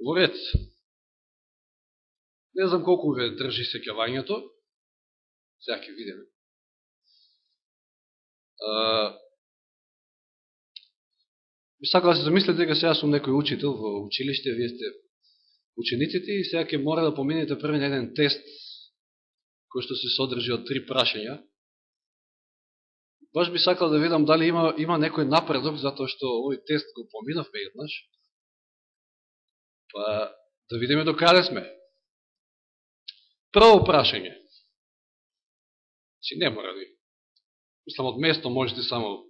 Во ред. Не знам колку ве држи секјавањето. Сега ќе видиме. Би сакал да се замислите дека сега сум некој учител во училиште, вие сте учениците и сега ќе мора да поминете први на еден тест кој што се содржи од три прашања. Баш би сакал да видам дали има, има некој напредок, затоа што овој тест го поминавме еднаш. Па да видиме до каде сме. Прво прашање. Си не мора да Мислам, од место можете само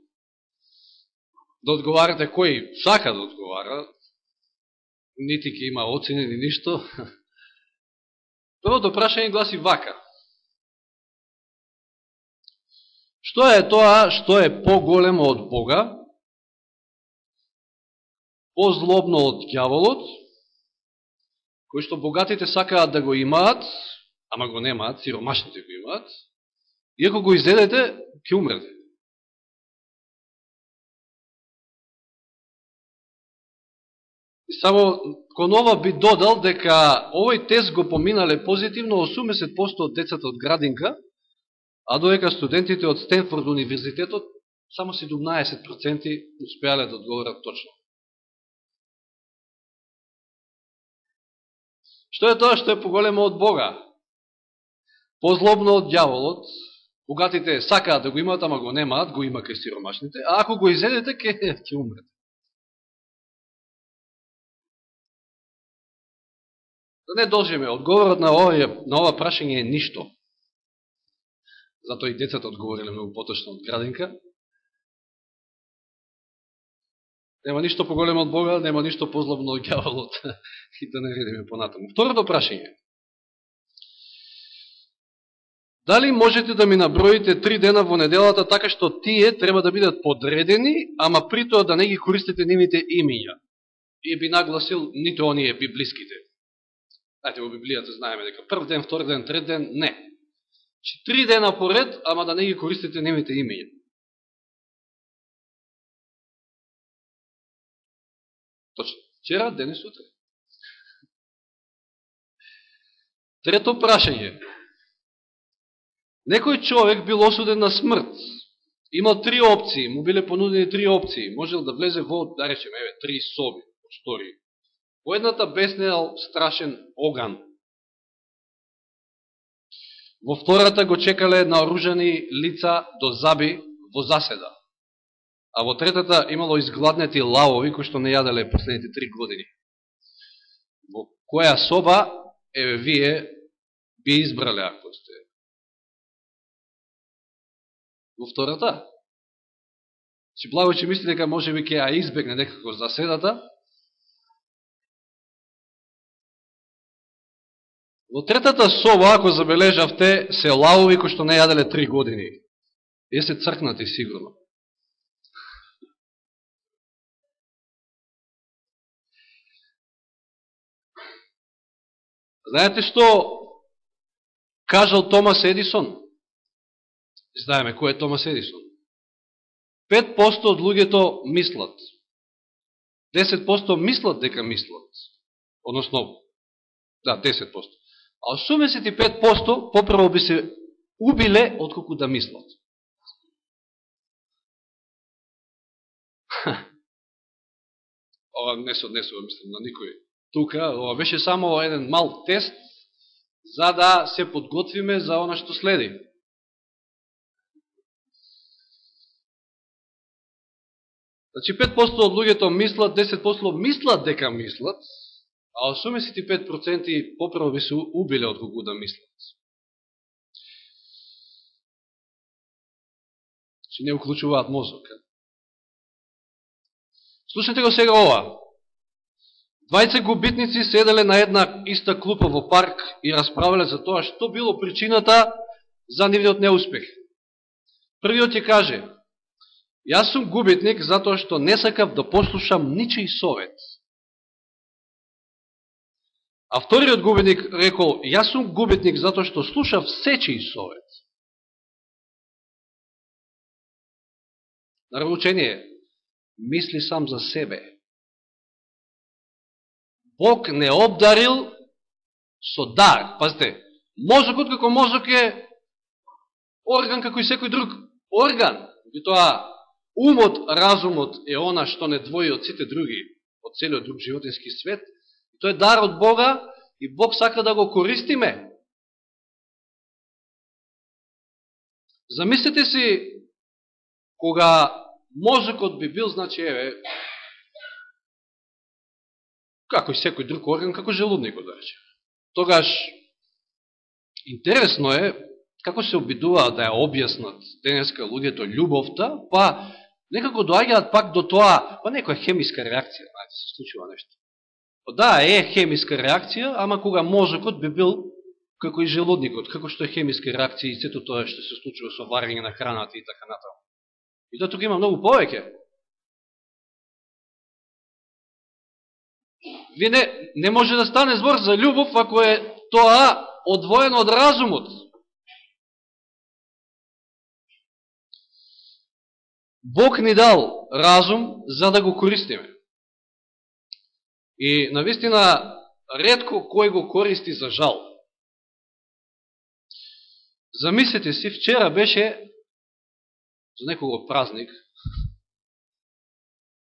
да одговарате кој сака да одговара. Нити ќе има оцени, ни ништо. Првото прашање гласи вака. Што е тоа што е поголемо од Бога, позлобно од дјаволот, кој што богатите сакаат да го имаат, ама го немаат, сиромашните го имаат, и ако го изедете, ќе умрете. И само кон ова би додал дека овој тест го поминале позитивно 80% од децата од градинка, а додека студентите од Стенфорд универзитетот само 17% успеале да одговорат точно. Што е тоа што е поголемо од Бога? Позлобно од дјаволот, богатите сакаат да го имаат, ама го немаат, го има кај сиромашните, а ако го изедете, ке, ќе умрете. Да не дожиме, одговорот на ова, на ова прашање е ништо затоа и децата одговориле многу поточно од градинка. Нема ништо поголемо од Бога, нема ништо позлобно од гјаволот. и да не редиме понатаму. Второто прашање. Дали можете да ми наброите три дена во неделата така што тие треба да бидат подредени, ама при тоа да не ги користите нивните имиња? И би нагласил нито оние библиските. Знаете, во Библијата знаеме дека прв ден, втор ден, трет ден, не. Че три дена поред, ама да не ги користите нивните имиња. Точно. Вчера, ден утре. Трето прашање. Некој човек бил осуден на смрт. Имал три опции, му биле понудени три опции. Можел да влезе во, да речем, еве, три соби, стори. Во едната беснеал страшен оган, Во втората го чекале наоружени лица до заби во заседа. А во третата имало изгладнети лавови кои што не јаделе последните три години. Во која соба, еве вие, би избрале ако сте? Во втората? Си благо, че дека може би ќе ја избегне некако заседата, Во третата соба, ако забележавте, се лавови кои што не јаделе три години. Е се цркнати сигурно. Знаете што кажал Томас Едисон? Знаеме кој е Томас Едисон. 5% од луѓето мислат. 10% мислат дека мислат. Односно, да, 10% а 85% поправо би се убиле отколку да мислат. Ова не се однесува, мислам, на никој. Тука, ова беше само еден мал тест, за да се подготвиме за она што следи. Значи 5% од луѓето мислат, 10% мислат дека мислат, а 85% поправо би се убиле од кога да мислат. Че не уклучуваат мозок. Слушайте го сега ова. Двајце губитници седеле на една иста клупа во парк и расправиле за тоа што било причината за нивниот неуспех. Првиот ќе каже, јас сум губитник затоа што не сакав да послушам ничиј совет. А вториот губитник рекол, јас сум губитник затоа што слушав сечи совет. Нарвучение, мисли сам за себе. Бог не обдарил со дар. Пазите, мозокот како мозок е орган како и секој друг орган. И тоа умот, разумот е она што не двои од сите други, од целиот друг животински свет. И тоа е дар од Бога и Бог сака да го користиме. Замислете си кога мозокот би бил, значи, еве, како и секој друг орган, како желудникот, да рече. Тогаш, интересно е, како се обидуваат да ја објаснат денеска луѓето љубовта, па некако доаѓаат пак до тоа, па некоја хемиска реакција, знаете, се случува нешто. Па да, е хемиска реакција, ама кога мозокот би бил како и желудникот, како што е хемиска реакција и сето тоа што се случува со варење на храната и така натаму. И да тука има многу повеќе. Вие не, не може да стане збор за љубов ако е тоа одвоено од разумот. Бог ни дал разум за да го користиме. И навистина редко кој го користи за жал. Замислете си, вчера беше за некого празник,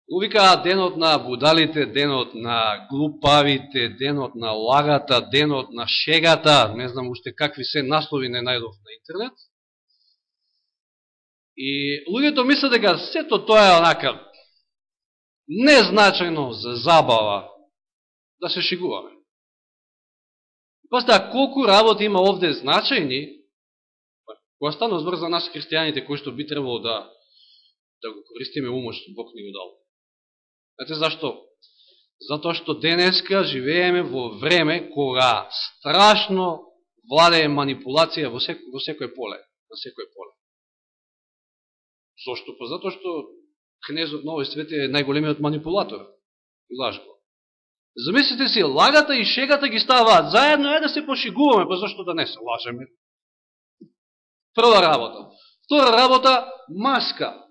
Увикаа денот на будалите, денот на глупавите, денот на лагата, денот на шегата, не знам уште какви се наслови не најдов на интернет. И луѓето мислат дека сето тоа е онака незначајно за забава да се шегуваме. Паста, колку работи има овде значајни, па, кога станува збор за нас христијаните, кои што би требало да, да го користиме умот што Бог ни го дал. Знаете зашто? Затоа што денеска живееме во време кога страшно владее манипулација во, сек, во секој поле, на секој поле. Зошто? Па затоа што кнезот на овој свет е најголемиот манипулатор и лажко. Замислите си, лагата и шегата ги ставаат заедно, е да се пошигуваме, па зашто да не се лажеме? Прва работа. Втора работа, маска.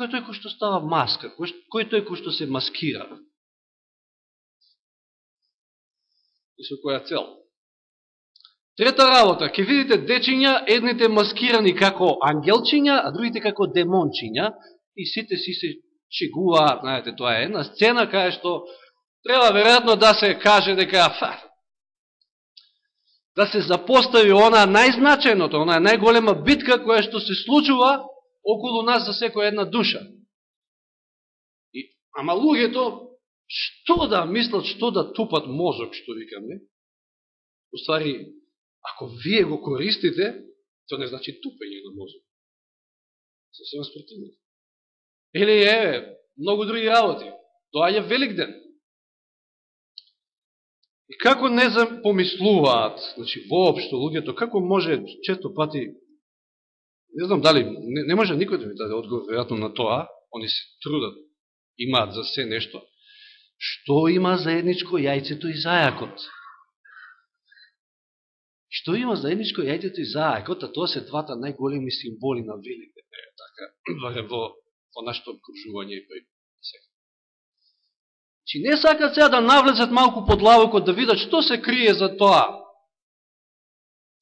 Кој е тој кој што става маска? Кој, е тој кој што се маскира? И со која цел? Трета работа, ќе видите дечиња, едните маскирани како ангелчиња, а другите како демончиња, и сите си се чегуваат, знаете, тоа е една сцена кај што треба веројатно да се каже дека фа, да се запостави она најзначеното, она најголема битка која што се случува околу нас за секоја една душа. И, ама луѓето, што да мислат, што да тупат мозок, што викаме, ствари, ако вие го користите, тоа не значи тупење на мозок. Сосема спротивно. Или е, многу други работи. Тоа е велик ден. И како не помислуваат, значи, воопшто луѓето, како може често пати Не знам дали, не, не може никој да ми даде одговор, веројатно на тоа, они се трудат, имаат за се нешто. Што има заедничко јајцето и зајакот? Што има заедничко јајцето и зајакот, а тоа се двата најголеми символи на велите, така, барем во, во нашето обкружување и преј сега. Чи не сакат сега да навлезат малку под лавокот, да видат што се крие за тоа.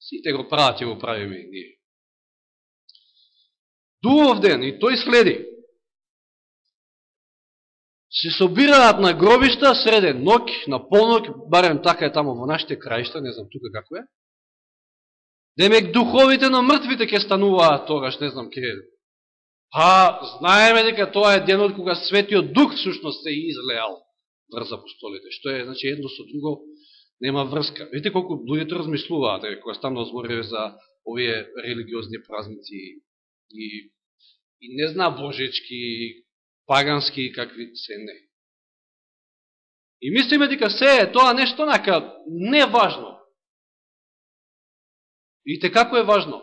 Сите го прават, и го правиме и ние. Дувов ден и тој следи. Се собираат на гробишта среден ног, на полнок, барем така е тамо во нашите краишта, не знам тука како е. Демек духовите на мртвите ќе стануваат тогаш, не знам ке Па, знаеме дека тоа е денот кога светиот дух всушност се излеал врз апостолите, што е, значи, едно со друго нема врска. Видите колку луѓето размислуваат, кога станува збориве за овие религиозни празници и, и не зна божечки, пагански и какви се не. И мислиме дека се е тоа нешто нака неважно. И те како е важно?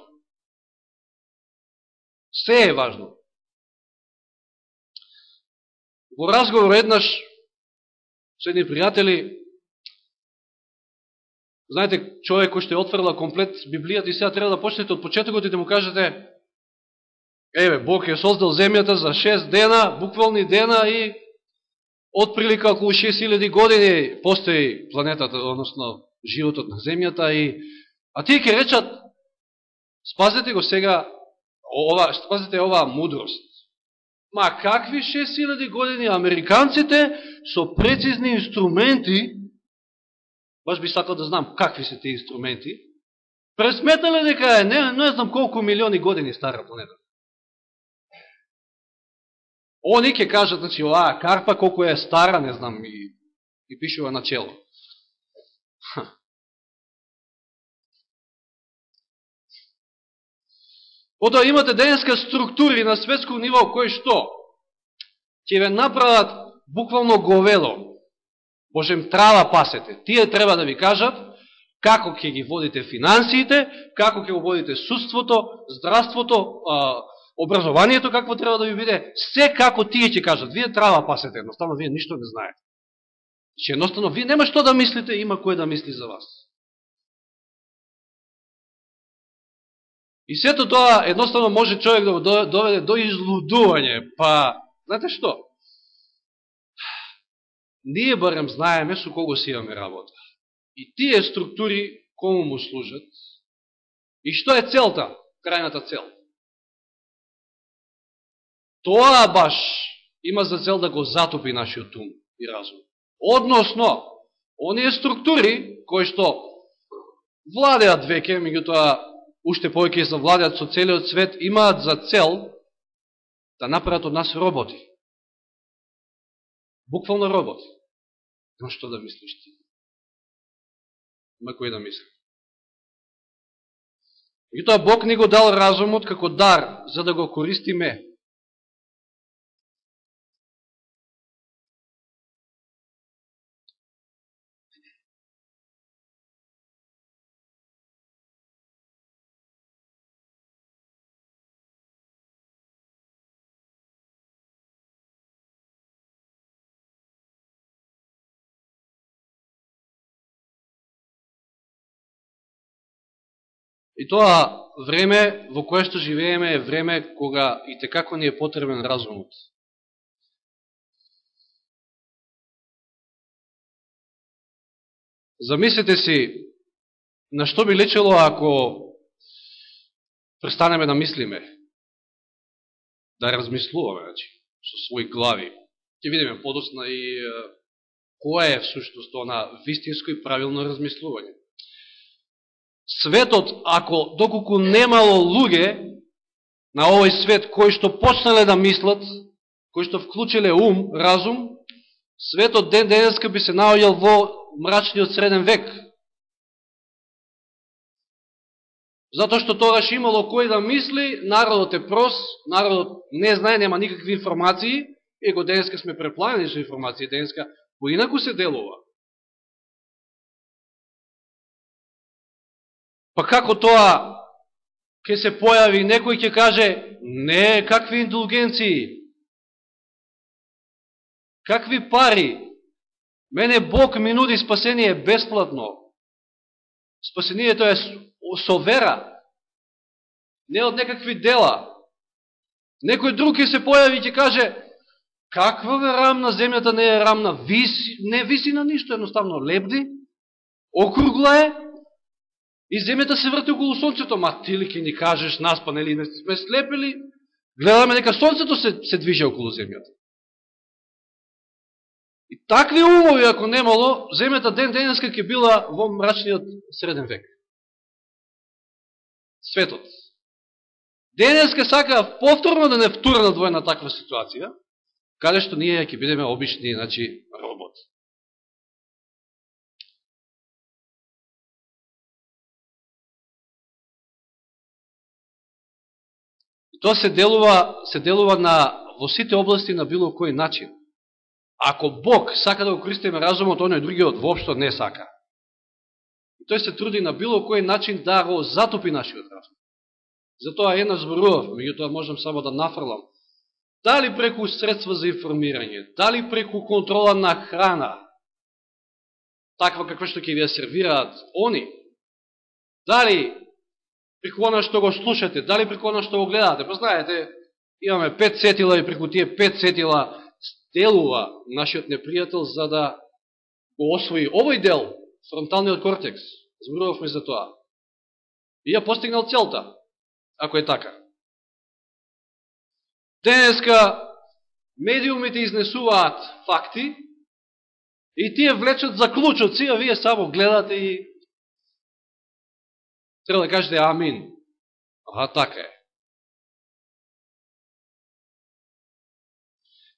Се е важно. Во разговор еднаш со едни пријатели, знаете, човек кој што е комплет Библијата и сега треба да почнете од почетокот и да му кажете Еве, Бог е создал земјата за шест дена, буквални дена и Од прилика околу 6000 години постои планетата, односно животот на Земјата и а тие ќе речат спазете го сега ова, спазете оваа мудрост. Ма какви 6000 години американците со прецизни инструменти, баш би сакал да знам какви се тие инструменти, пресметале дека е не, не знам колку милиони години стара планета. Они ќе кажат, значи, оваа карпа колку е стара, не знам, и, и пишува на чело. Ото имате денеска структури на светско ниво кои што ќе ве направат буквално говело. Божем трава пасете. Тие треба да ви кажат како ќе ги водите финансиите, како ќе го водите судството, здравството, образованието какво треба да ви биде, се како тие ќе кажат. Вие трава пасете, едноставно вие ништо не знаете. Че едноставно вие нема што да мислите, има кој да мисли за вас. И сето тоа едноставно може човек да го доведе до излудување. Па, знаете што? Ние барем знаеме со кого си имаме работа. И тие структури кому му служат? И што е целта, крајната цел? Тоа баш има за цел да го затопи нашиот ум и разум. Односно, оние структури кои што владеат веќе, меѓутоа уште повеќе се владеат со целиот свет, имаат за цел да направат од нас роботи. Буквално роботи. Но што да мислиш ти? Има кој да мисли. Меѓутоа тоа Бог ни го дал разумот како дар, за да го користиме. И тоа време во кое што живееме е време кога и текако ни е потребен разумот. Замислете си, на што би лечело ако престанеме да мислиме, да размислуваме, значи, со своји глави. Ке видиме подосна и која е всушност она вистинско и правилно размислување светот, ако доколку немало луѓе на овој свет кои што почнале да мислат, кои што вклучиле ум, разум, светот ден денеска би се наоѓал во мрачниот среден век. Затоа што тогаш имало кој да мисли, народот е прос, народот не знае, нема никакви информации, и го денеска сме преплавени со информации, денеска поинаку се делува. Па како тоа ќе се појави, некој ќе каже, не, какви индулгенции, какви пари, мене Бог ми нуди спасение бесплатно. Спасението е со вера, не од некакви дела. Некој друг ќе се појави и ќе каже, каква ве рамна, земјата не е рамна, виси, не виси на ништо, едноставно лебди, округла е, И земјата се врти околу сонцето, ма ти ли ке ни кажеш нас, па нели не сме слепили, гледаме дека сонцето се, се движи околу земјата. И такви умови, ако немало, земјата ден денеска ќе била во мрачниот среден век. Светот. Денеска сака повторно да не втурнат во една таква ситуација, каде што ние ќе бидеме обични, значи, робот. Тоа се делува, се делува на, во сите области на било кој начин. Ако Бог сака да го користиме разумот, оној другиот воопшто не сака. И тој се труди на било кој начин да го затопи нашиот разум. Затоа една зборував, меѓутоа можам само да нафрлам. Дали преку средства за информирање, дали преку контрола на храна, таква каква што ќе ви ја сервираат они, дали преку она што го слушате, дали преку она што го гледате. Па знаете, имаме пет сетила и преку тие пет сетила делува нашиот непријател за да го освои овој дел, фронталниот кортекс. Зборувавме за тоа. И ја постигнал целта, ако е така. Денеска медиумите изнесуваат факти и тие влечат заклучоци, а вие само гледате и треба да кажете амин. Аха, така е.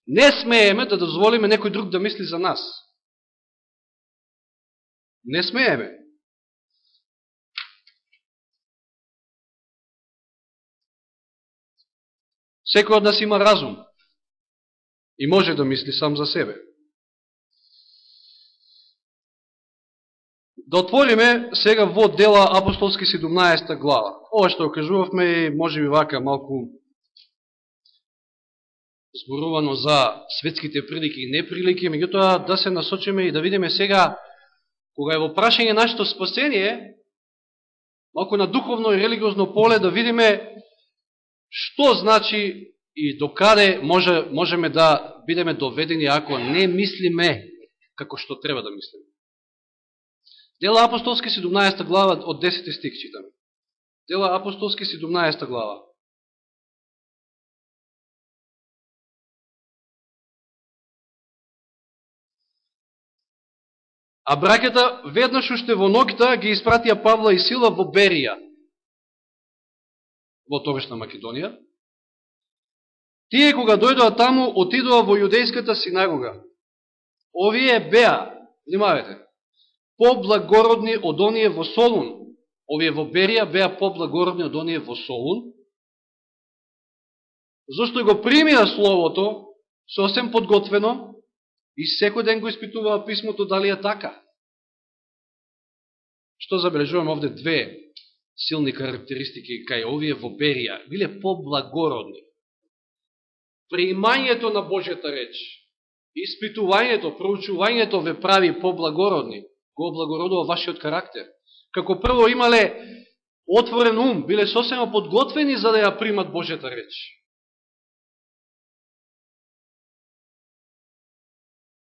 Не смееме да дозволиме некој друг да мисли за нас. Не смееме. Секој од нас има разум и може да мисли сам за себе. Да отвориме сега во дела Апостолски 17 глава. Ова што окажувавме може би вака малку зборувано за светските прилики и неприлики, меѓутоа да се насочиме и да видиме сега, кога е во прашање нашето спасение, малку на духовно и религиозно поле, да видиме што значи и докаде може, можеме да бидеме доведени ако не мислиме како што треба да мислиме. Дела Апостолски 17 глава од 10 стик читаме. Дела Апостолски 17 глава. А браката веднаш уште во ногта ги испратија Павла и Сила во Берија, во тогашна Македонија. Тие кога дојдоа таму, отидоа во јудејската синагога. Овие беа, внимавете, поблагородни од оние во Солун. Овие во Берија беа поблагородни од оние во Солун. Зошто го примија Словото, сосем подготвено, И секој ден го испитуваа писмото дали е така. Што забележувам овде две силни карактеристики кај овие во Берија, биле поблагородни. Приимањето на Божјата реч, испитувањето, проучувањето ве прави поблагородни, го облагородува вашиот карактер. Како прво имале отворен ум, биле сосема подготвени за да ја примат Божјата реч.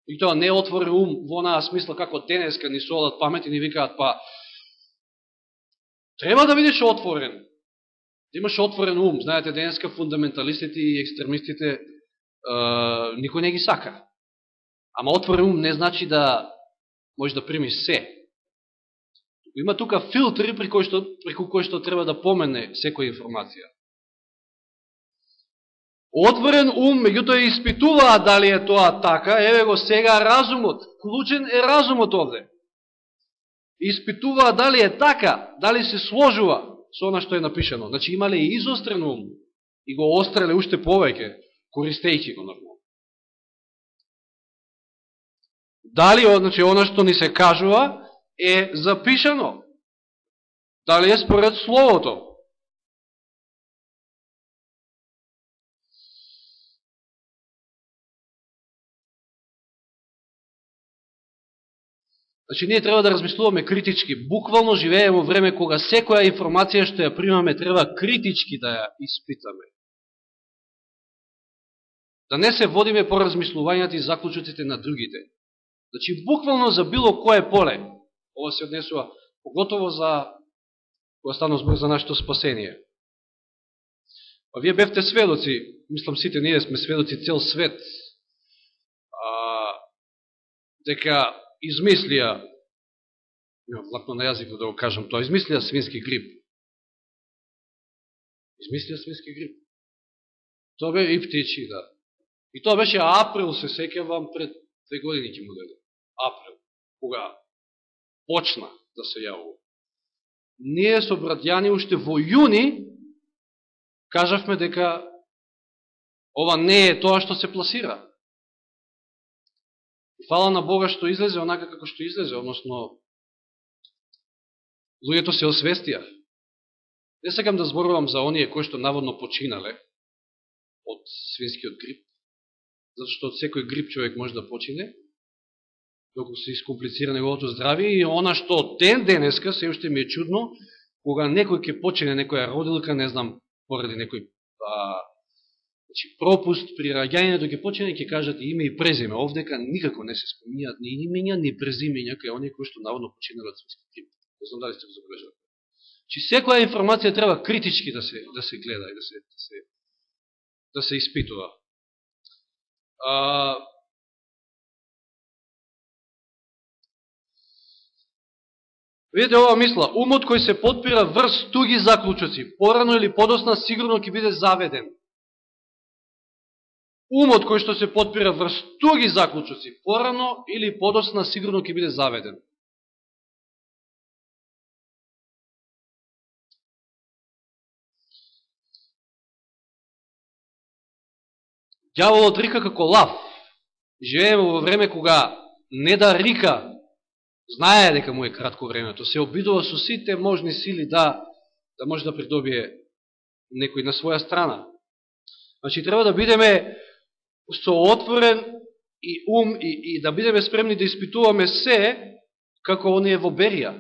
И тоа не отвори ум во наа смисла како денеска ни солат памет и ни викаат па треба да бидеш отворен. Да имаш отворен ум. Знаете, денеска фундаменталистите и екстремистите е, никој не ги сака. Ама отворен ум не значи да може да прими се. Има тука филтри преку кој што, преку кој што треба да помене секоја информација отворен ум, меѓутоа испитуваа дали е тоа така, еве го сега разумот, клучен е разумот овде. Испитуваа дали е така, дали се сложува со она што е напишено. Значи имале и изострен ум и го остреле уште повеќе, користејќи го нормално. Дали значи, она што ни се кажува е запишано? Дали е според Словото? Значи, ние треба да размислуваме критички. Буквално живееме во време кога секоја информација што ја примаме треба критички да ја испитаме. Да не се водиме по размислувањата и заклучоците на другите. Значи, буквално за било кое поле, ова се однесува, поготово за, кога стану збор за нашето спасение. А вие бевте сведоци, мислам сите ние сме сведоци цел свет, а, дека измислија, имам влакно на јазикот да го кажам тоа, измислија свински грип. Измислија свински грип. Тоа бе и птичи, да. И тоа беше април, се секевам, пред две години ќе му дојде. Април. Кога почна да се јавува. Ние со братјани уште во јуни кажавме дека ова не е тоа што се пласира. Фала на Бога што излезе онака како што излезе, односно луѓето се освестија. Не сакам да зборувам за оние кои што наводно починале од свинскиот грип, затоа од секој грип човек може да почине, доколку се искомплицира неговото здравје и она што ден денеска се уште ми е чудно, кога некој ќе почине некоја родилка, не знам, поради некој а, Значи, пропуст при раѓањето ќе почине ќе кажат име и презиме. Овдека никако не се спомнијат ни имења, ни презимења кај оние кои што наводно починале од смиски тип. Не знам дали сте го забележали. Чи значи, секоја информација треба критички да се, да се гледа и да се, да се, да се испитува. А, Видите ова мисла, умот кој се подпира врз туги заклучоци, порано или подосна сигурно ќе биде заведен. Умот кој што се подпира врз туги заклучоци, порано или подосна сигурно ќе биде заведен. Дјаволот рика како лав. Живееме во време кога не да рика знае дека му е кратко времето, се обидува со сите можни сили да, да може да придобие некој на своја страна. Значи, треба да бидеме соотворен и ум и, и да бидеме спремни да испитуваме се како оние во Берија.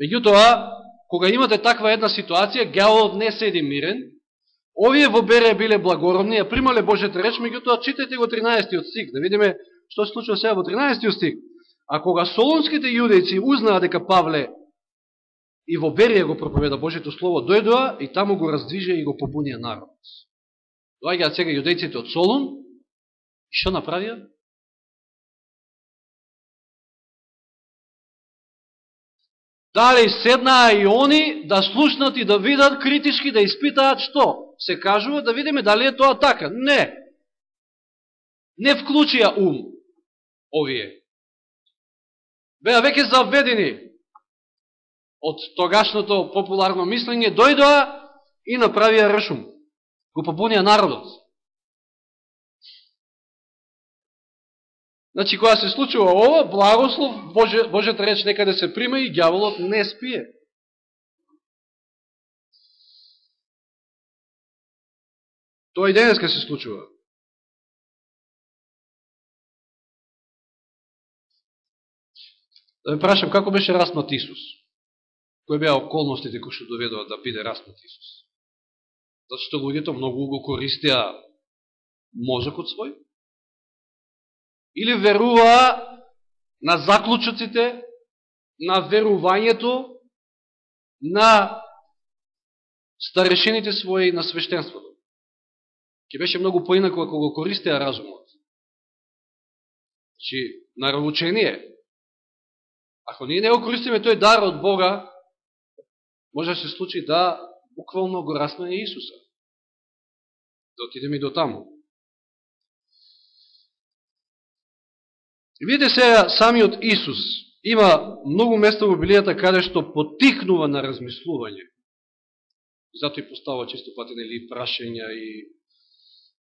Меѓутоа, кога имате таква една ситуација, гјаволот не седи мирен, овие во Берија биле благородни, а примале Божета реч, меѓутоа читайте го 13 од стих, да видиме Што се случува сега во 13 стих? А кога солонските јудејци узнаа дека Павле и во Берија го проповеда Божето Слово, дојдоа и таму го раздвижа и го побунија народ. Доаѓаат сега јудејците од Солун, и што направија? Дали седнаа и они да слушнат и да видат критички, да испитаат што? Се кажува да видиме дали е тоа така. Не. Не вклучија ум овие. Беа веќе заведени од тогашното популарно мислење, дојдоа и направија ршум. Го побунија народот. Значи, кога се случува ова, благослов, Боже, Божета реч некаде да се прима и гјаволот не спие. Тоа и денеска се случува. Да ме прашам, како беше распнат Исус? Кои беа околностите кои што доведува да биде распнат Исус? Зато што луѓето многу го користеа мозокот свој? Или веруваа на заклучоците, на верувањето, на старешените своји на свештенството? Ке беше многу поинако ако го користеа разумот. Значи, наравучение, Ако ние не го користиме тој дар од Бога, може да се случи да буквално го расмене Исуса. Да отидеме и до таму. И видите сега, самиот Исус има многу места во Библијата каде што потикнува на размислување. Зато и постава често пати нели прашања и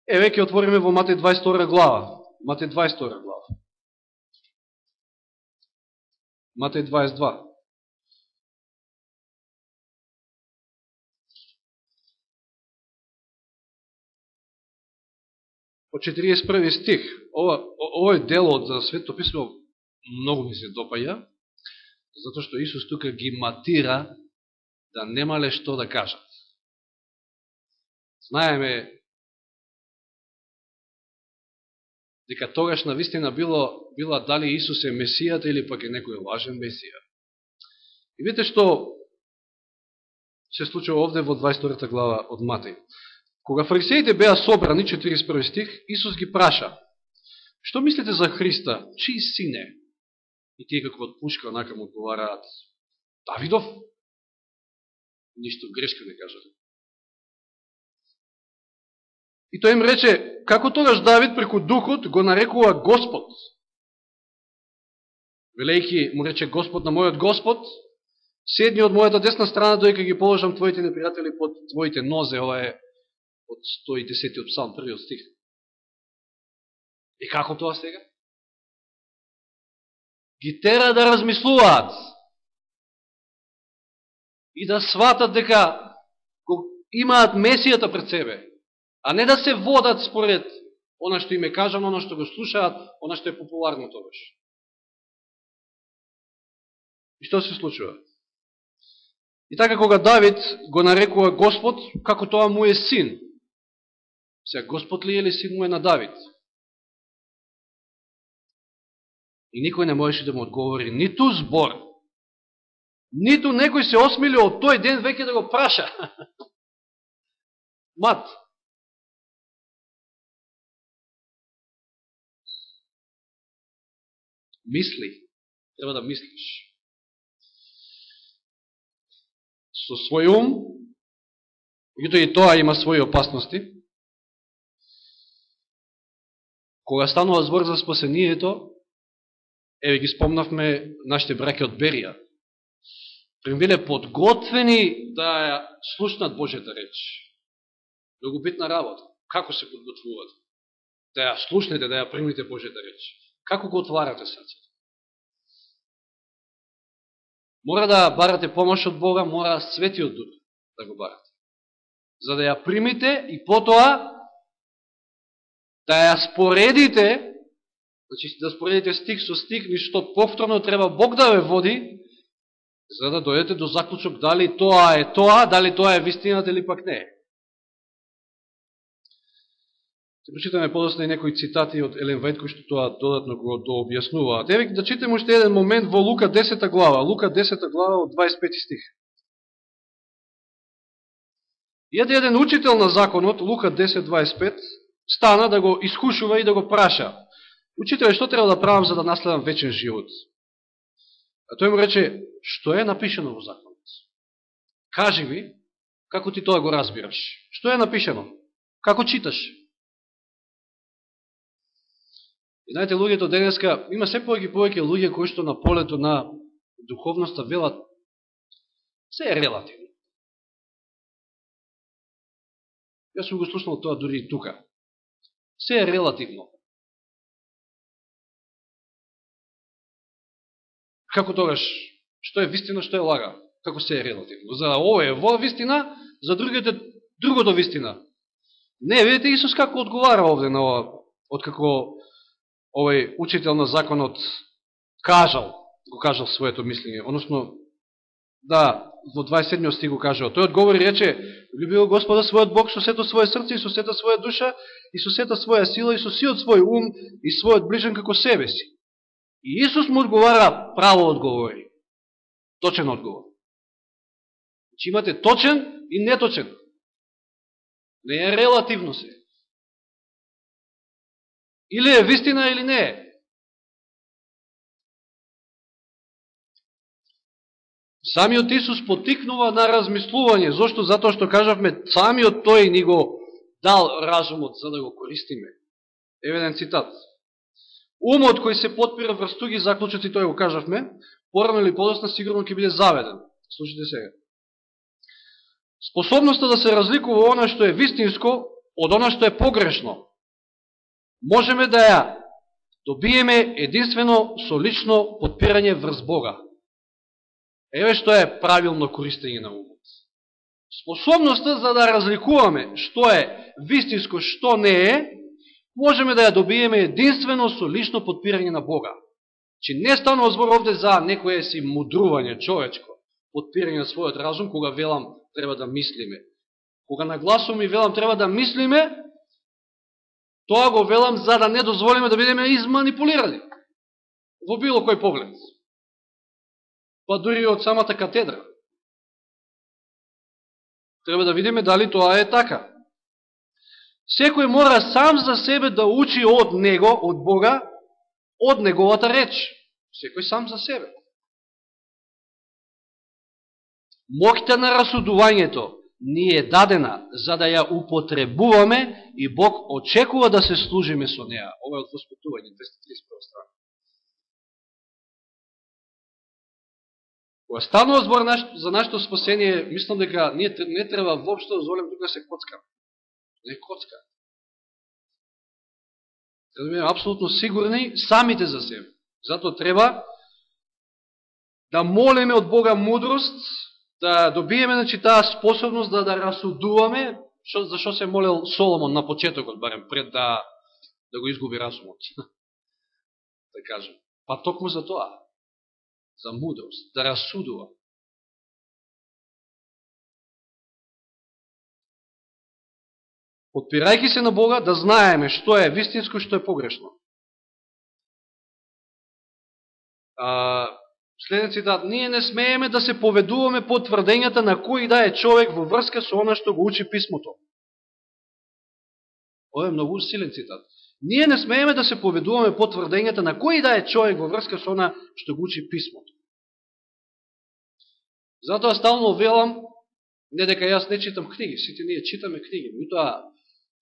Е, веќе отвориме во Матеј 22 глава. Матеј 22 глава. Матеј 22. Од 41 стих, ова, овој дел од Свето писмо многу ми се допаја, затоа што Исус тука ги матира да немале што да кажат. Знаеме дека тогаш на вистина било, била дали Исус е Месијата или пак е некој лажен Месија. И видите што се случува овде во 22 глава од Матеј. Кога фарисеите беа собрани, 41 стих, Исус ги праша, што мислите за Христа, чиј сине? И тие како од пушка онака му одговараат, Давидов? Ништо грешка не кажат. И тој им рече, како тогаш Давид преку Духот го нарекува Господ. Велејки му рече Господ на мојот Господ, седни од мојата десна страна, дојка ги положам твоите непријатели под твоите нозе. Ова е од 110 од псалм, првиот стих. И како тоа сега? Ги тера да размислуваат и да сватат дека имаат Месијата пред себе а не да се водат според она што им е кажано, она што го слушаат, она што е популарно тогаш. И што се случува? И така кога Давид го нарекува Господ, како тоа му е син. Сега, Господ ли е ли син му е на Давид? И никој не можеше да му одговори ниту збор, ниту некој се осмили од тој ден веќе да го праша. Мат. Мисли. Треба да мислиш. Со свој ум, и тоа има своји опасности, Кога станува збор за спасението, еве ги спомнавме нашите браке од Берија. Прем биле подготвени да ја слушнат Божјата реч. Многу битна работа. Како се подготвуват? Да ја слушнете, да ја примите Божјата реч. Како го отварате срцето? Мора да барате помош од Бога, мора светиот дух да го барате. За да ја примите и потоа да ја споредите, значи да споредите стих со стих, ништо повторно треба Бог да ве води, за да дојдете до заклучок дали тоа е тоа, дали тоа е вистината или пак не е. Се прочитаме подосна и некои цитати од Елен Вајд, кои што тоа додатно го дообјаснуваат. Еве да читаме уште еден момент во Лука 10 глава, Лука 10 глава од 25 стих. Јаде еден учител на законот, Лука 10.25, стана да го искушува и да го праша. Учителе, што треба да правам за да наследам вечен живот? А тој му рече, што е напишено во законот? Кажи ми, како ти тоа го разбираш? Што е напишено? Како читаш? И знаете, луѓето денеска, има се повеќе повеќе луѓе кои што на полето на духовноста велат, се е релативно. Јас сум го слушнал тоа дури и тука. Се е релативно. Како тогаш, што е вистина, што е лага? Како се е релативно? За ово е во вистина, за другите другото вистина. Не, видите Исус како одговара овде на ова, откако овој учител на законот кажал, го кажал своето мислење, односно, да, во 27 стих го кажува. Тој одговори и рече, любил Господа својот Бог со сето своје срце и со сета своја душа и со сета своја сила и со сиот свој ум и својот ближен како себе си. И Исус му одговара право одговори. Точен одговор. Че значи имате точен и неточен. Не е релативно се. Или е вистина или не е. Самиот Исус потикнува на размислување. Зошто? Затоа што кажавме, самиот тој ни го дал разумот за да го користиме. Еве еден цитат. Умот кој се подпира врз туги заклучоци, тој го кажавме, порано или подосна сигурно ќе биде заведен. Слушайте сега. Способноста да се разликува она што е вистинско од она што е погрешно. Можеме да ја добиеме единствено со лично подпирање врз Бога. Еве што е правилно користење на умот. Способноста за да разликуваме што е вистинско, што не е, можеме да ја добиеме единствено со лично подпирање на Бога. Че не станува збор овде за некоје си мудрување човечко, подпирање на својот разум, кога велам треба да мислиме. Кога нагласувам и велам треба да мислиме, тоа го велам за да не дозволиме да бидеме изманипулирани во било кој поглед па дури од самата катедра. Треба да видиме дали тоа е така. Секој мора сам за себе да учи од Него, од Бога, од Неговата реч. Секој сам за себе. Моќта на расудувањето ни е дадена за да ја употребуваме и Бог очекува да се служиме со неа. Ова е од воспитување, 231 страна. Кога станува збор за нашето спасение, мислам дека ние не треба воопшто да дозволим тука да се коцка. Не коцка. Треба да бидеме абсолютно сигурни самите за себе. Затоа треба да молиме од Бога мудрост, да добиеме значи, таа способност да, да расудуваме, шо, за што се молел Соломон на почетокот, барем, пред да, да го изгуби разумот. да кажем. Па токму за тоа, за мудрост, да расудува. Отпирајќи се на Бога, да знаеме што е вистинско, што е погрешно следен цитат. Да, ние не смееме да се поведуваме по тврдењата на кој да е човек во врска со она што го учи писмото. Ова е многу силен цитат. Ние не смееме да се поведуваме по тврдењата на кој да е човек во врска со она што го учи писмото. Затоа стално велам, не дека јас не читам книги, сите ние читаме книги, но тоа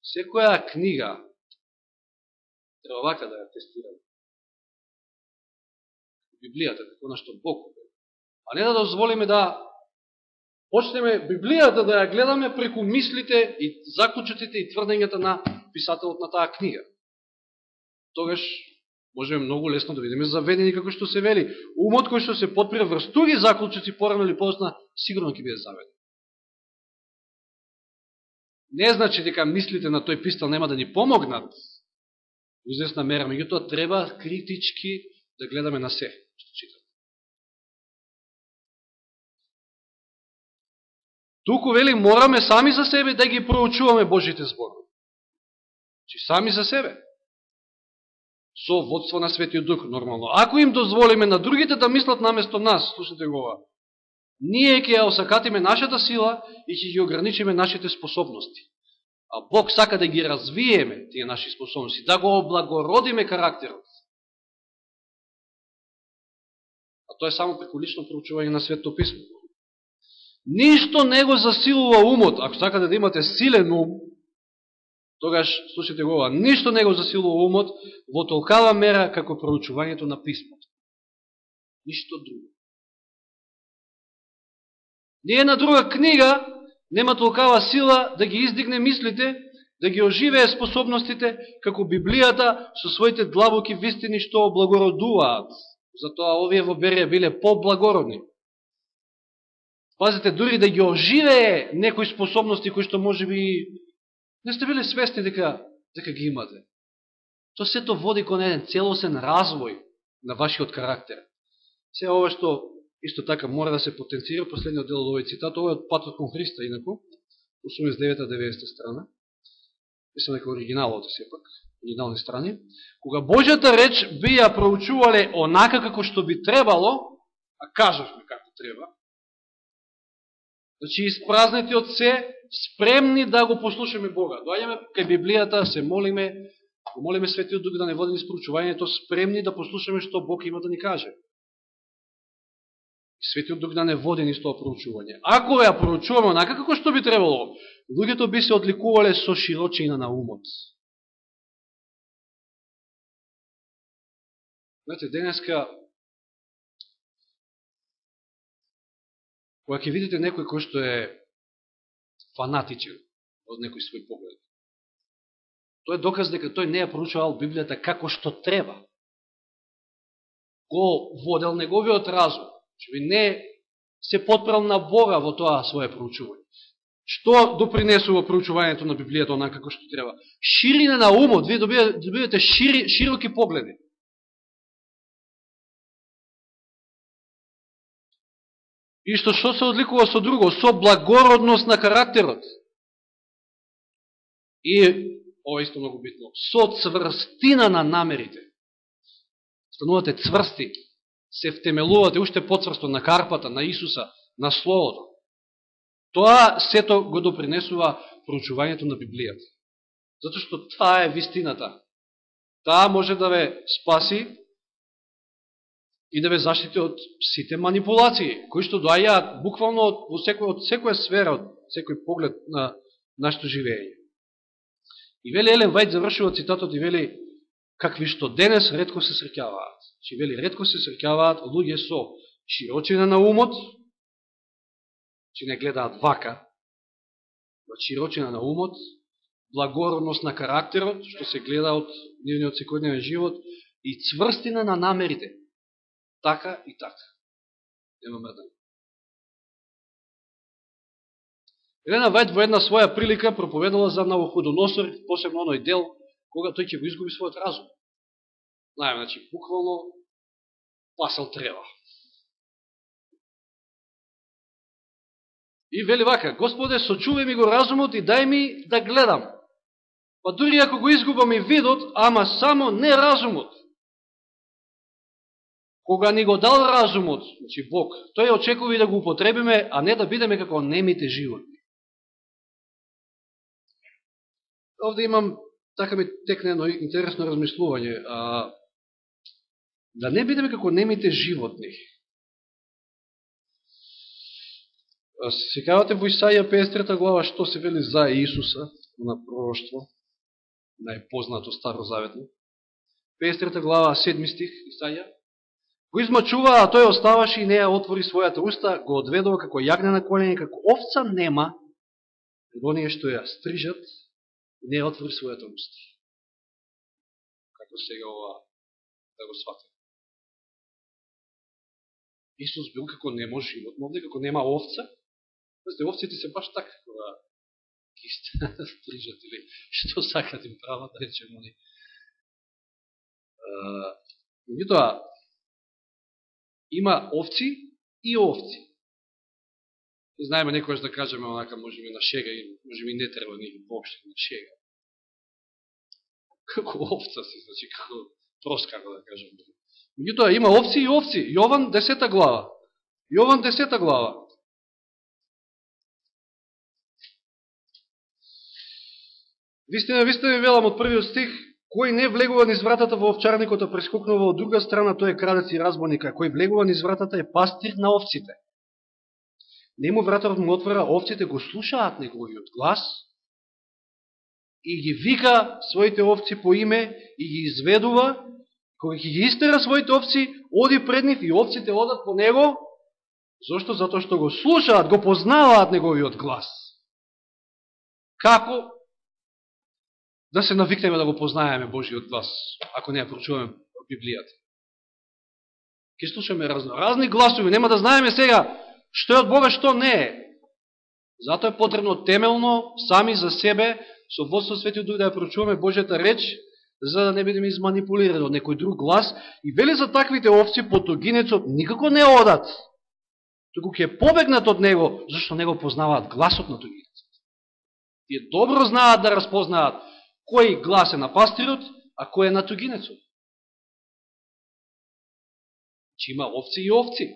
секоја книга треба вака да ја тестираме. Библијата, како на што Бог А не да дозволиме да почнеме Библијата да ја гледаме преку мислите и заклучатите и тврдењата на писателот на таа книга. Тогаш можеме многу лесно да видиме заведени како што се вели. Умот кој што се подпира врз туги заклучици, порано или позна, сигурно ќе биде заведен. Не значи дека мислите на тој пистал нема да ни помогнат в известна мера, меѓутоа треба критички да гледаме на се што читаме. Туку вели мораме сами за себе да ги проучуваме Божите зборови. Чи сами за себе. Со водство на Светиот Дух, нормално. Ако им дозволиме на другите да мислат наместо нас, слушате го ние ќе ја осакатиме нашата сила и ќе ги ограничиме нашите способности. А Бог сака да ги развиеме, тие наши способности, да го облагородиме карактерот. А тоа е само преку лично проучување на Светото Писмо. Ништо не го засилува умот. Ако сакате да имате силен ум, тогаш, слушайте го ова, ништо не го засилува умот во толкава мера како проучувањето на писмото. Ништо друго. Ни една друга книга нема толкава сила да ги издигне мислите, да ги оживее способностите, како Библијата со своите длабоки вистини што облагородуваат. Затоа овие во Берија биле поблагородни. Пазите, дури да ги оживее некои способности кои што може би не сте биле свесни дека, дека ги имате. То сето води кон еден целосен развој на вашиот карактер. Се ова што исто така мора да се потенцира, последниот дел од овој цитат, ова е од патот кон Христа, инако, 89-90 страна. Мислам дека оригиналот е сепак, оригинални страни. Кога Божјата реч би ја проучувале онака како што би требало, а кажавме како треба, Значи, испразнати од се, спремни да го послушаме Бога. Доаѓаме кај Библијата, се молиме, го молиме Светиот Дух да не води испоручувањето, спремни да послушаме што Бог има да ни каже. Светиот Дух да не води низ тоа проучување. Ако ја проучуваме онака како што би требало, луѓето би се одликувале со широчина на умот. Знаете, денеска Кога ќе видите некој кој што е фанатичен од некој свој поглед, тој е доказ дека тој не ја поручувал Библијата како што треба. Го водел неговиот разум. Че би не се подправил на Бога во тоа своје проучување. Што допринесува проучувањето на Библијата онака како што треба? Ширина на умот, вие добивате шири, широки погледи. И што што се одликува со друго? Со благородност на карактерот. И, ова исто многу битно, со цврстина на намерите. Станувате цврсти, се втемелувате уште поцврсто на карпата, на Исуса, на Словото. Тоа сето го допринесува проучувањето на Библијата. Зато што таа е вистината. Таа може да ве спаси и да ве заштити од сите манипулации, кои што доаѓаат буквално од, од, секој, од секоја сфера, од секој поглед на нашето живење. И вели Елен Вајд завршува цитатот и вели какви што денес редко се срекјаваат. Че значи, вели редко се срекјаваат луѓе со широчина на умот, че не гледаат вака, во широчина на умот, благородност на карактерот, што се гледа од нивниот секојдневен живот, и цврстина на намерите, така и така. Немаме да. Елена Вајд во една своја прилика проповедала за Навуходоносор, посебно оној дел, кога тој ќе го изгуби својот разум. Знаем, значи, буквално пасел трева. И вели вака, Господе, сочувај ми го разумот и дај ми да гледам. Па дури ако го изгубам и видот, ама само не разумот. Кога ни го дал разумот, значи Бог, тој очекува и да го употребиме, а не да бидеме како немите животни. Овде имам, така ми текне едно интересно размислување, а, да не бидеме како немите животни. Секавате во Исаија 53 глава што се вели за Исуса на пророќство, најпознато старозаветно. 53 глава 7 стих Исаија. Го измачува, а тој оставаше и неја отвори својата уста, го одведува како јагне на колени, како овца нема, пред оние што ја стрижат, не отвори својата уста. Како сега ова да го сватим. Исус бил како немо живот, овде како нема овца. Знаете, овците се баш така, кога ги стрижат или што сакат им прават, да речем они. Меѓутоа, има овци и овци. Знаеме некојаш да кажеме онака, можеме на шега може можеме и не треба ни воопште на шега. Како овца си, значи како проскара да кажеме. Меѓутоа има овци и овци. Јован 10 глава. Јован 10 глава. Вистина, вистина ви велам од првиот стих, кој не влегува низ вратата во овчарникот, а прескокнува од друга страна, тој е крадец и разбоника. Кој влегува низ вратата е пастир на овците. Нему вратарот му отвора, овците го слушаат неговиот глас и ги вика своите овци по име и ги изведува Кога ќе ги истера своите овци, оди пред нив и овците одат по него. Зошто? Зато што го слушаат, го познаваат неговиот глас. Како да се навикнеме да го познаеме Божиот глас, ако не ја прочуваме Библијата? Ке слушаме разно, разни гласови, нема да знаеме сега што е од Бога, што не е. Зато е потребно темелно, сами за себе, со водство Светиот Дух да ја прочуваме Божјата реч, за да не бидеме изманипулирани од некој друг глас, и вели за таквите овци потогинецот никако не одат, туку ќе побегнат од него, зашто него познаваат гласот на тогинецот. Тие добро знаат да разпознаат кој глас е на пастирот, а кој е на тугинецот. Че има овци и овци.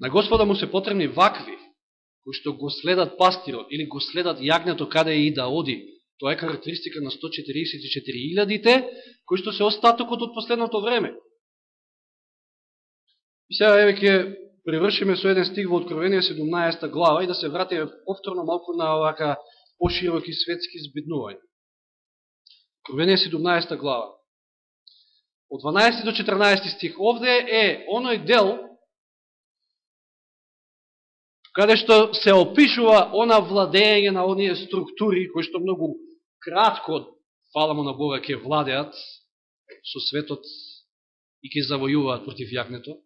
На Господа му се потребни вакви, кои што го следат пастирот или го следат јагнето каде и да оди. Тоа е карактеристика на 144.000-те, кои што се остатокот од последното време. И сега еве ке превршиме со еден стиг во Откровение 17 глава и да се вратиме повторно малку на овака пошироки светски збиднувања. Откровение 17 глава. Од 12 до 14 стих. Овде е оној дел каде што се опишува она владење на оние структури, кои што многу кратко, фала му на Бога, ќе владеат со светот и ќе завојуваат против јагнето.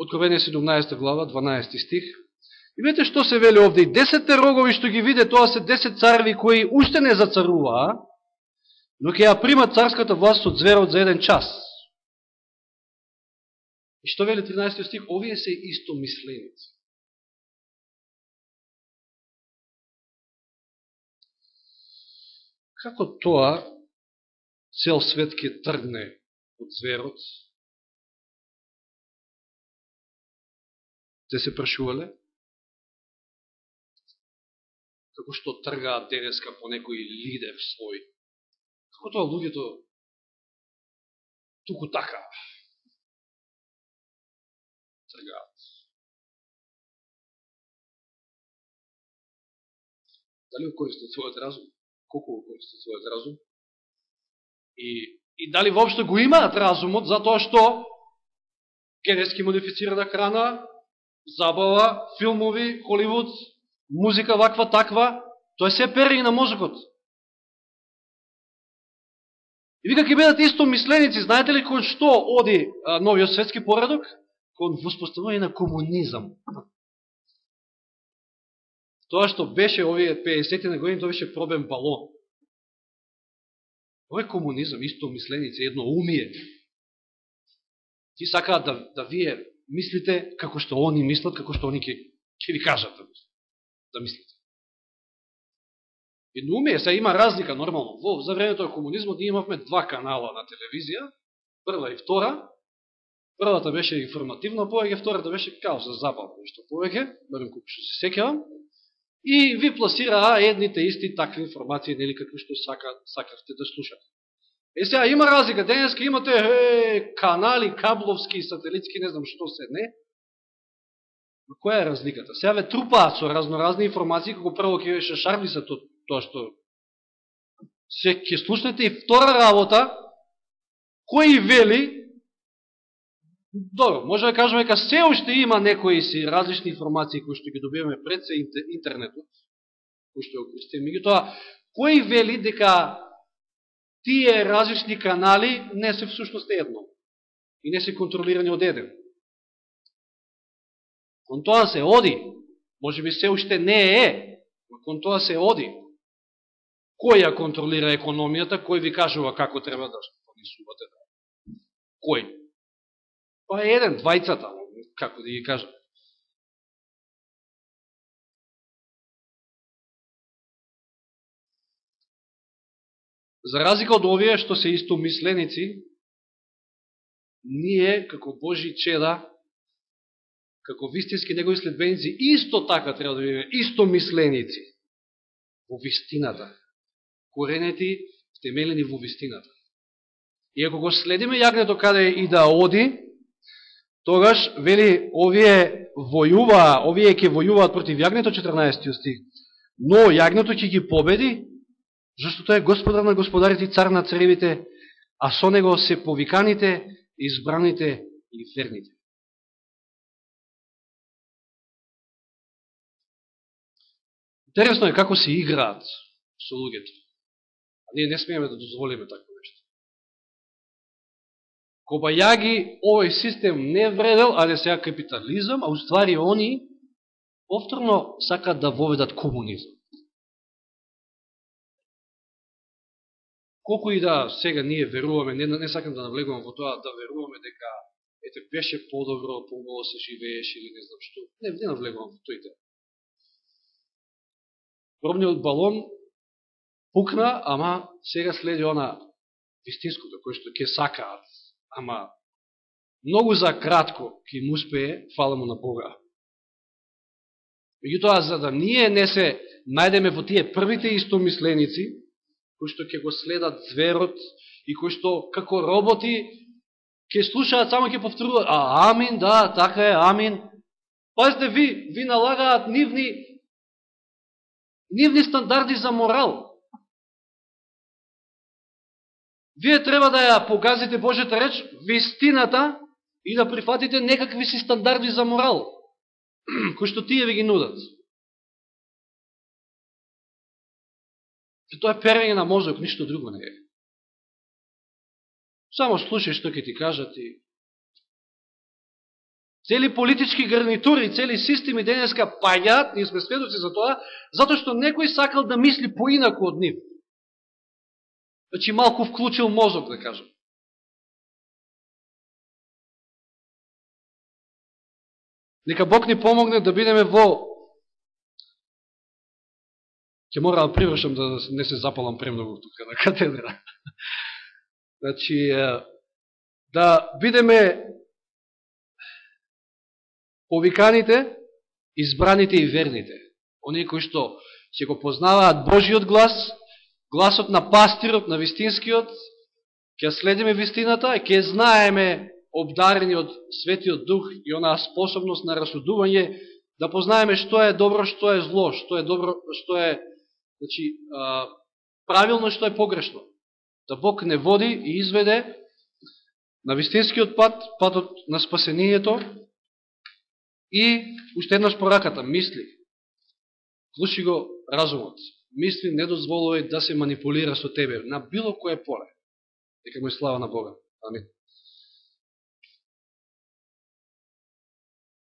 Откровение 17 глава, 12 стих. И видите што се вели овде. И десетте рогови што ги виде, тоа се десет царви кои уште не зацаруваа, но ќе ја примат царската власт од зверот за еден час. И што вели 13 стих? Овие се исто мисленици. Како тоа цел свет ќе тргне од зверот? Те се прашувале? Како што тргаат денеска по некој лидер свој? Како тоа луѓето туку така тргаат. Дали го користат својот разум? Колку го користат својот разум? И, и дали воопшто го имаат разумот, затоа што генетски модифицирана храна, забава, филмови, Холивуд, музика ваква, таква, тоа се пери на мозокот. И вика ќе бидат исто мисленици, знаете ли кон што оди а, новиот светски поредок? кон воспоставување на комунизам. Тоа што беше овие 50 на години, тоа беше пробен балон. Ова е комунизам, исто мисленици, едно умие. Ти сакаат да, да вие мислите како што они мислат, како што они ќе, ќе ви кажат да, да мислите. Едноумие, се има разлика нормално. Во за времето на комунизмот ние имавме два канала на телевизија, прва и втора. Првата беше информативна повеќе, втората беше као за забава, нешто повеќе, барем колку што се сеќавам. И ви пласираа едните исти такви информации, нели какви што сака, сакавте да слушате. Е сега има разлика, денеска имате е, канали, кабловски, сателитски, не знам што се не. Но која е разликата? Сега ве трупаат со разноразни информации, како прво ќе веше шарли се то, тоа што се ќе слушнете и втора работа, кој вели, добро, може да кажеме дека се уште има некои си различни информации кои што ги добиваме пред се интернетот, кои што ја користиме, Меѓутоа, кој вели дека тие различни канали не се всушност едно и не се контролирани од еден. Кон тоа се оди, може би се уште не е, но кон тоа се оди. Кој ја контролира економијата, кој ви кажува како треба да понесувате? Кој? Па еден, двајцата, како да ги кажам. За разлика од овие што се исто мисленици, ние, како Божи чеда, како вистински негови следбеници, исто така треба да бидеме, исто мисленици во вистината. Коренети, темелени во вистината. И ако го следиме јагнето каде и да оди, тогаш, вели, овие војува, овие ќе војуваат против јагнето, 14 стих. Но јагнето ќе ги победи, Зашто тој е господар на господарите и цар на царевите, а со него се повиканите, избраните и верните. Интересно е како се играат со луѓето. А ние не смееме да дозволиме такво нешто. Кобајаги овој систем не вредел, а не сега капитализам, а уствари они повторно сакат да воведат комунизм. Колку и да сега ние веруваме, не, не сакам да навлегувам во тоа, да веруваме дека ете беше подобро, помало се живееш или не знам што, не, не навлегувам во тоите. Пробниот балон пукна, ама сега следи она вистинското, кој што ќе сакаат, ама многу за кратко ќе му успее, фала му на Бога. Меѓутоа, за да ние не се најдеме во тие првите истомисленици, кои што ќе го следат зверот и кои што како роботи ќе слушаат, само ќе повторуваат, а амин, да, така е, амин. Пазите, ви, ви налагаат нивни, нивни стандарди за морал. Вие треба да ја погазите Божета реч, вистината, и да прифатите некакви си стандарди за морал, кои што тие ви ги нудат. Тоа е перење на мозок, ништо друго не е. Само слушај што ќе ти кажат и цели политички гарнитури, цели системи денеска паѓаат, ние сме сведоци за тоа, затоа што некој сакал да мисли поинако од нив. Значи малку вклучил мозок, да кажам. Нека Бог ни помогне да бидеме во ќе мора да привршам да не се запалам премногу тука на катедра. значи, да бидеме повиканите, избраните и верните. Оние кои што ќе го познаваат Божиот глас, гласот на пастирот, на вистинскиот, ќе следиме вистината и ќе знаеме обдарени од Светиот Дух и онаа способност на расудување, да познаеме што е добро, што е зло, што е добро, што е Значи, правилно што е погрешно. Да Бог не води и изведе на вистинскиот пат, патот на спасението и уште еднаш пораката, мисли. Слуши го разумот. Мисли не дозволувај да се манипулира со тебе на било кое поле. Дека му е слава на Бога. Амин.